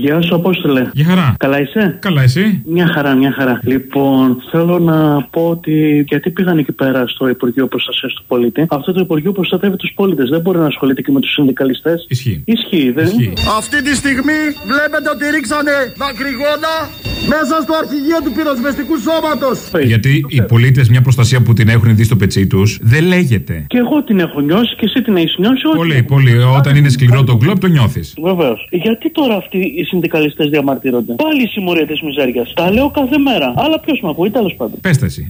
Γεια σου, Απόστολε. Γεια χαρά. Καλά είσαι; Καλά, εσύ; Μια χαρά, μια χαρά. Λοιπόν, θέλω να πω ότι γιατί πήγαν εκεί πέρα στο Υπουργείο Προστασίας του Πολίτη. Αυτό το Υπουργείο προστατεύει τους πολίτες. Δεν μπορεί να ασχολείται και με τους συνδικαλιστές. Ισχύει. Ισχύει, δεν Ισχύει. Αυτή τη στιγμή βλέπετε ότι ρίξανε δακρυγόνα μέσα στο αρχηγείο του πυροσβεστικού σώματος. Γιατί οι πολίτες μια προστασία που την έχουν δει στο πετσί τους δεν λέγεται. Και εγώ την έχω νιώσει και εσύ την έχεις νιώσει. όχι. Πολύ, πολύ. Όταν είναι σκληρό το γκλόπ, το νιώθεις. Βεβαίως. Γιατί τώρα αυτοί οι συνδικαλιστές διαμαρτύρονται; Πάλι η συμμορία τη μιζέριας. Τα λέω κάθε μέρα. Αλλά ποιος με ακούει, τέλος πάντων. Πες τα εσύ.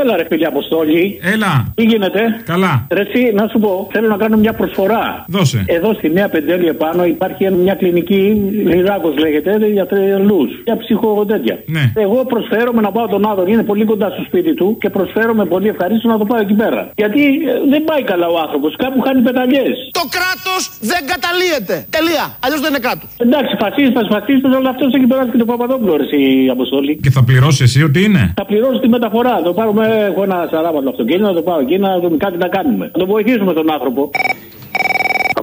Έλα ρε φίλια Αποστόλη. Έλα. Τι γίνεται; Καλά. Ρε εσύ, να σου πω, θέλω να κάνω μια προσφορά. Δώσε. Εδώ στη Νέα Πεντέλη επάνω υπάρχει μια κλινική, Λιράκο λέγεται, για τρελούς. Για ψυχο τέτοια. Ναι. Εγώ προσφέρομαι να πάω τον Άδων, είναι πολύ κοντά στο σπίτι του και προσφέρομαι πολύ ευχαρίστω να το πάω εκεί πέρα. Γιατί ε, δεν πάει καλά ο άνθρωπος, κάπου χάνει πεταλιές. Το κράτος δεν καταλύεται. Τελεία. Αλλιώς δεν είναι κράτος. Εντάξει, φασίστας, φασίστας, αλλά αυτός έχει περάσει και το Παπαδόπουλο, ρε, η Αποστόλη. Και θα πληρώσει εσύ ότι είναι; Θα πληρώσω τη μεταφορά. Το πάρουμε, έχω ένα σαράβατο αυτοκίνητο, να το πάω εκεί, να δούμε κάτι να κάνουμε. Να τον βοηθήσουμε τον άνθρωπο.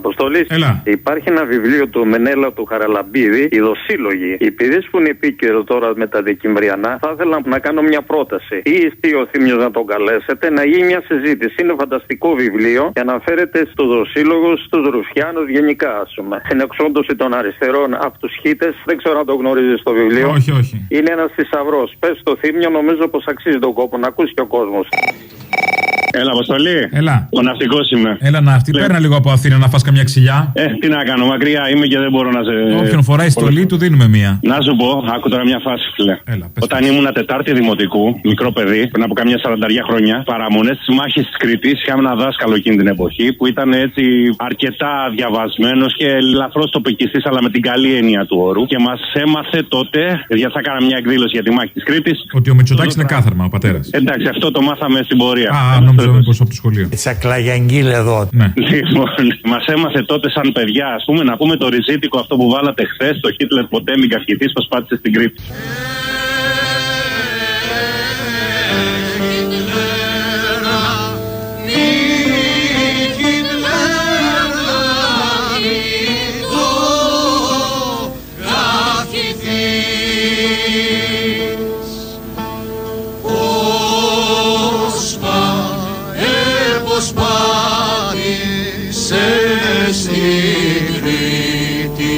Αποστολής. Έλα. Υπάρχει ένα βιβλίο του Μενέλα του Χαραλαμπίδη, Οι Δοσύλλογοι. Επειδή που είναι επίκαιρο τώρα με τα Δεκεμβριανά, θα ήθελα να κάνω μια πρόταση. Ή εσύ ο Θήμιος να τον καλέσετε, να γίνει μια συζήτηση. Είναι φανταστικό βιβλίο και αναφέρεται στου Δοσύλλογου, στους Ρουφιάνου γενικά, α πούμε. Στην εξόντωση των αριστερών από τους Χίτες, δεν ξέρω αν το γνωρίζεις το βιβλίο. Όχι, όχι. Είναι ένας θησαυρός. Πες στο Θήμιο, νομίζω πως αξίζει τον κόπο να ακούσει και ο κόσμος. Έλα, Αποστολή. Έλα. Ο ναυτικός είμαι. Έλα να αυτή. Παίρνα λίγο από Αθήνα να φας καμιά ξυλιά. Ε, τι να κάνω, μακριά είμαι και δεν μπορώ να σε. Όποιον φοράει στολή του δίνουμε μία. Να σου πω, άκου τώρα μια φάση, φίλε. Έλα, πες Όταν ήμουν Τετάρτη Δημοτικού, μικρό παιδί, πριν από καμιά 40 χρόνια, παραμονές της μάχης της Κρήτης, είχαμε ένα δάσκαλο εκείνη την εποχή που ήταν έτσι αρκετά διαβασμένος και ελαφρώ τοπικιστής, αλλά με την καλή έννοια του όρου. Και μας έμαθε τότε, γιατί θα κάναμε μια εκδήλωση για τη μάχη της Κρήτης. Ότι ο Μητσοτάκης είναι κάθαρμα, ο πατέρας. Εντάξει, αυτό το μάθαμε στην πορεία. Α, νόμιζα μήπω από το σχολείο. Τσακλαγιαγγίλ εδώ. Ναι. Λοιπόν, μας έμαθε τότε σαν παιδιά, ας πούμε, να πούμε το ριζίτικο αυτό που βάλατε χθες, το Χίτλερ ποτέ μην καυχητή, πώ πάτησες στην Κρήτη.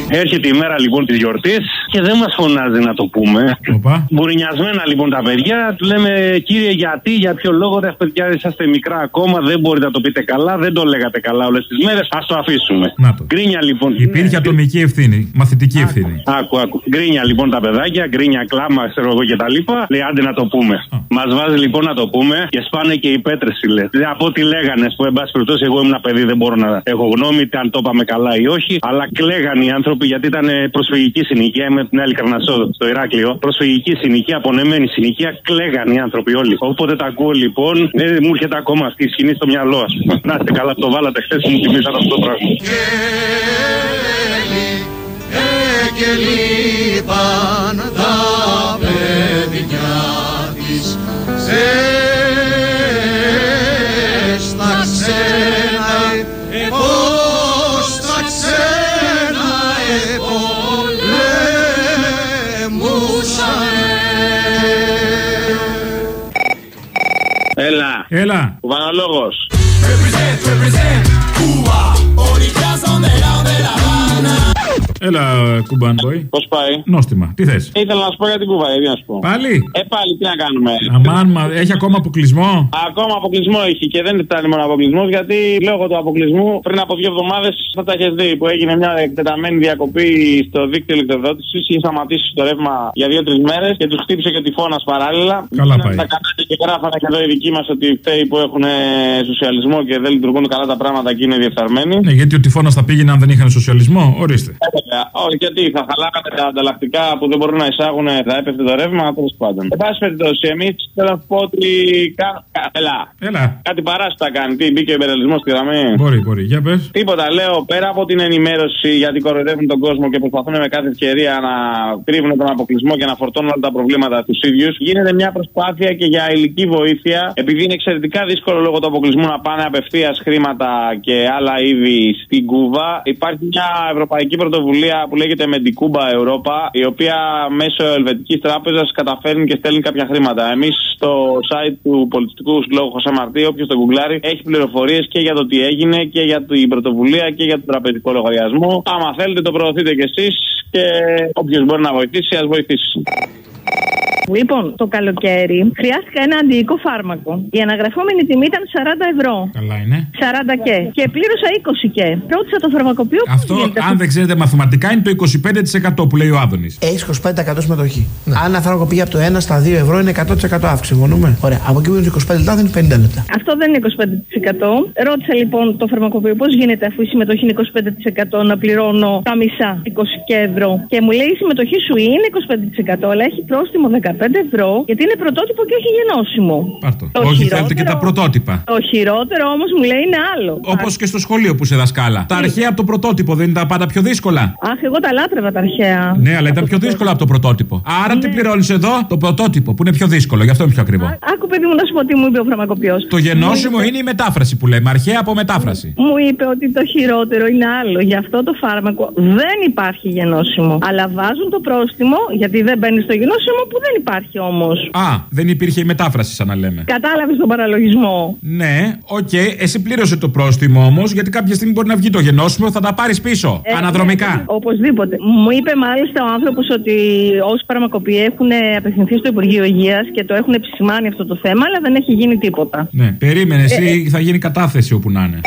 Έρχεται η μέρα λοιπόν της γιορτής και δεν μας φωνάζει να το πούμε. Οπα. Μπουρνιασμένα λοιπόν τα παιδιά, του λέμε κύριε γιατί, για ποιο λόγο ρε παιδιά είσαστε μικρά ακόμα, δεν μπορείτε να το πείτε καλά, δεν το λέγατε καλά όλες τις μέρες, ας το αφήσουμε. Να το. Γκρίνια λοιπόν. Υπήρχε ατομική ευθύνη, μαθητική ευθύνη. Άκου, άκου. Γκρίνια λοιπόν τα παιδάκια, γκρίνια κλάμα, ξέρω εγώ και τα λοιπά. Λέει άντε να το πούμε. Μας βάζει λοιπόν να το πούμε και σπάνε και οι πέτρες, φίλε. Δηλαδή, από ό,τι λέγανε, που εν πάση περιπτώσει εγώ ήμουν παιδί, δεν μπορώ να έχω γνώμη είτε αν το είπαμε καλά ή όχι. Αλλά κλαίγαν οι άνθρωποι γιατί ήταν ε, προσφυγική συνοικία με την άλλη Καρνασό στο Ηράκλειο. Προσφυγική συνοικία, απονεμένη συνοικία, κλαίγαν οι άνθρωποι όλοι. Όποτε τα ακούω λοιπόν, ε, μου έρχεται ακόμα αυτή η σκηνή στο μυαλό, ας πούμε. Να είστε καλά, το βάλατε χθες μου θυμήσατε αυτό το πράγμα. και λείπαν τα παιδιά της επολέμουσαν Έλα, Έλα. ο Βαναλόγος. Έλα, κουμπάν boy. Πώς πάει; Νόστιμα. Τι θες; Ήθελα να σου πω για την Κούβα, τι να σου πω. Πάλι; Ε, πάλι τι να κάνουμε. Αμάν, μα έχει ακόμα αποκλεισμό; Ακόμα αποκλεισμό έχει και δεν ήταν μόνο αποκλεισμός γιατί λόγω του αποκλεισμού πριν από δύο εβδομάδες θα τα έχεις δει που έγινε μια εκτεταμένη διακοπή στο δίκτυο ηλεκτροδότησης. Είχε σταματήσει το ρεύμα για δύο-τρεις μέρες και τους χτύπησε και ο τυφώνας παράλληλα. Καλά Γίνανε πάει. Τα κανάλια και γράφανε και εδώ οι δικοί μας ότι φταίει που έχουν σοσιαλισμό και δεν λειτουργούν καλά τα πράγματα και είναι διεφθαρμένοι. Ναι, γιατί ο τυφώνας θα πήγαινε αν δεν είχαν σοσιαλισμό. Ορίστε. Ε, βέβαια. Όχι, γιατί θα χαλάγανε τα ανταλλακτικά που δεν μπορούν να εισάγουν, θα έπεφτε το ρεύμα, τέλος πάντων. Εν πάση περιπτώσει, εμείς θέλω να σου πω ότι. κα- κα- Ελά. Έλα. Κάτι παράσταση θα κάνει. Τι, μπήκε ο υπερελισμό στη γραμμή; Μπορεί, μπορεί. Για πες. Τίποτα, λέω πέρα από την ενημέρωση γιατί κοροϊδεύουν τον κόσμο και προσπαθούν με κάθε ευκαιρία να κρύβουν τον αποκλεισμό και να φορτώνουν όλα τα προβλήματα τους ίδιους, γίνεται μια προσπάθεια και για υλική βοήθεια, επειδή είναι εξαιρετικά δύσκολο λόγω του αποκλεισμού να πάνε απευθείας χρήματα και άλλα είδη στην Κούβα. Υπάρχει μια ευρωπαϊκή πρωτοβουλία πρωτοβουλία που λέγεται Μεντικούμπα Ευρώπα, η οποία μέσω Ελβετικής Τράπεζας καταφέρνει και στέλνει κάποια χρήματα. Εμείς στο site του πολιτιστικού συλλόγου Χωσέ Μαρτί, όποιος το γκουγκλάρει, έχει πληροφορίες και για το τι έγινε και για την πρωτοβουλία και για τον τραπεζικό λογαριασμό. Άμα θέλετε, το προωθείτε κι εσείς και όποιος μπορεί να βοηθήσει, ας βοηθήσει. Λοιπόν, το καλοκαίρι χρειάστηκα ένα αντιοικό φάρμακο. Η αναγραφόμενη τιμή ήταν 40 ευρώ. Καλά είναι. 40 και. Και πλήρωσα 20 και. Ρώτησα το φαρμακοποιό. πώς Αυτό, γίνεται αν δεν ξέρετε μαθηματικά, είναι το 25% που λέει ο Άδωνης. Έχει 25% συμμετοχή. Αν ένα φάρμακο πήγε από το 1 στα 2 ευρώ είναι 100% αύξηση. Συμφωνούμε; Ωραία. Από εκεί που είναι 25 λεπτά δεν είναι 50 λεπτά. Αυτό δεν είναι 25%. Ρώτησα λοιπόν το φαρμακοποιό πώς γίνεται αφού η συμμετοχή είναι 25% να πληρώνω τα μισά 20 και ευρώ. Και μου λέει η συμμετοχή σου είναι 25% αλλά έχει πρόστιμο 15 ευρώ γιατί είναι πρωτότυπο και όχι γενώσιμο. Πάρτο. Το Όχι, χειρότερο- θέλετε και τα πρωτότυπα. Το χειρότερο όμως μου λέει είναι άλλο. Όπως και στο σχολείο που σε δασκάλα. Τα αρχαία από το πρωτότυπο δεν είναι τα πάντα πιο δύσκολα. Αχ, εγώ τα λάτρευα τα αρχαία. Ναι, αλλά ήταν πιο δύσκολο από το πρωτότυπο. Άρα τι πληρώνεις εδώ, το πρωτότυπο που είναι πιο δύσκολο, γι' αυτό είναι πιο ακριβό. Άκου, παιδί μου, να σου πω τι μου είπε ο φαρμακοποιός. Το γενώσιμο είναι η μετάφραση που λέμε, αρχαία από μετάφραση. Μου είπε ότι το χειρότερο είναι άλλο. Γι' αυτό το φάρμακο δεν υπάρχει γενόσημο. Αλλά βάζουν το πρόστιμο, γιατί δεν μπαίνει στο γενόσημο που δεν υπάρχει όμως. Α, δεν υπήρχε η μετάφραση, σαν να λέμε. Κατάλαβες τον παραλογισμό. Ναι, οκ, εσύ πλήρωσε το πρόστιμο όμως, γιατί κάποια στιγμή μπορεί να βγει το γενόσημο, θα τα πάρεις πίσω. Ε, αναδρομικά. ναι, Οπωσδήποτε. Μου είπε μάλιστα ο άνθρωπος ότι όσοι φαρμακοποιοί έχουν απευθυνθεί στο Υπουργείο Υγείας και το έχουν επισημάνει αυτό το θέμα, αλλά δεν έχει γίνει τίποτα. Ναι, περίμενε, Ε, εσύ θα γίνει κατάθεση όπου να είναι.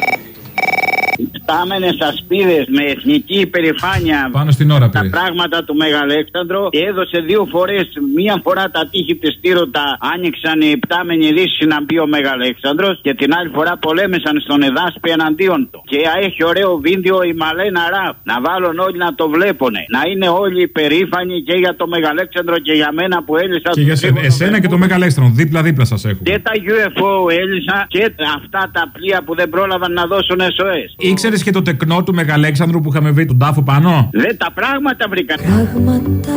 Φτάμενε ασπίδε με εθνική υπερηφάνεια Πάνω στην ώρα τα πήρε. πράγματα του Μεγαλέξανδρο και έδωσε δύο φορές. Μία φορά τα τείχη της Τύρωτα άνοιξαν οι πτάμενοι δύση να μπει ο Μεγαλέξανδρο και την άλλη φορά πολέμησαν στον Εδάσπη εναντίον του. Και έχει ωραίο βίντεο η Μαλένα Ραφ. Να βάλουν όλοι να το βλέπουνε. Να είναι όλοι υπερήφανοι και για το Μεγαλέξανδρο και για μένα που έλυσα Και το για σε- τρίγωνο εσένα και το Μεγαλέξτρον, δίπλα-δίπλα σας έχω. και τα UFO έλυσα και αυτά τα πλοία που δεν πρόλαβαν να δώσουν SOS. Ήξερες και το τεκνό του Μεγαλέξανδρου που είχαμε βρει τον τάφο πάνω; Δεν τα πράγματα βρήκα. Πράγματα,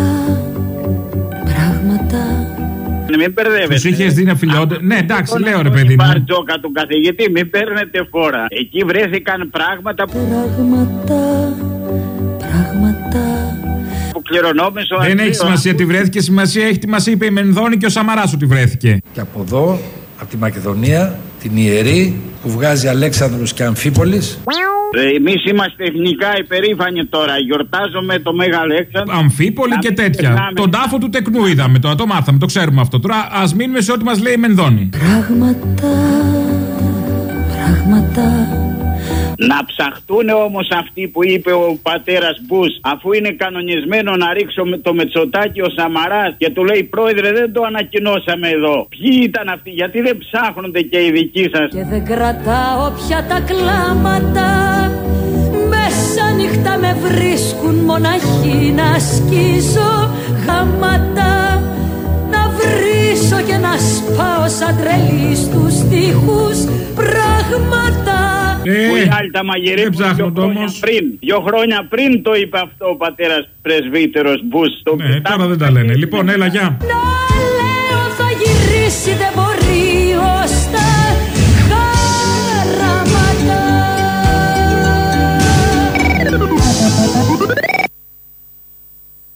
πράγματα Μην μπερδεύετε. Τους είχες δει να φιλιώνται. Ναι, εντάξει, Λοιπόν, λέω ρε αυτή παιδί η μου. μπαρτζόκα του καθηγητή, μην παίρνετε φόρα. Εκεί βρέθηκαν πράγματα που, Πράγματα, πράγματα που κληρονόμησε ο Δεν έχει Αντρέας. σημασία τι βρέθηκες, σημασία έχει τι μας είπε η Μενδώνη και ο Σαμαράς ότι βρέθηκε. Και από εδώ, από τη Μακεδονία, την Ιερή, που βγάζει Αλέξανδρος και Αμφίπολης. Ε, Εμείς είμαστε εθνικά υπερήφανοι τώρα. Γιορτάζουμε το Μέγα Αλέξανδρο. Αμφίπολη Να και μην τέτοια. ξεχνάμε. Τον τάφο του τεκνού είδαμε τώρα, το μάθαμε, το ξέρουμε αυτό. Τώρα ας μείνουμε σε ό,τι μας λέει η Μενδώνη. Πράγματα, πράγματα Να ψαχτούν όμως αυτοί που είπε ο πατέρας Μπούς, αφού είναι κανονισμένο να ρίξω με το μετσοτάκι ο Σαμαράς και του λέει Πρόεδρε, δεν το ανακοινώσαμε εδώ. Ποιοι ήταν αυτοί, γιατί δεν ψάχνονται και οι δικοί σας. Και δεν κρατάω πια τα κλάματα Μέσα νύχτα με βρίσκουν μοναχή να σκίζω γάματα Να βρίσω και να σπάω σαν τρελή στους τοίχους πράγματα Ε, Που οι άλλοι τα δεν μαγειρεύουν δύο ψάχνονται χρόνια όμως. πριν. Δύο χρόνια πριν το είπε αυτό ο πατέρας πρεσβύτερος Μπούς. Ναι, τώρα δεν τα λένε. Λοιπόν, έλα, γεια. Να λέω θα γυρίσει δεν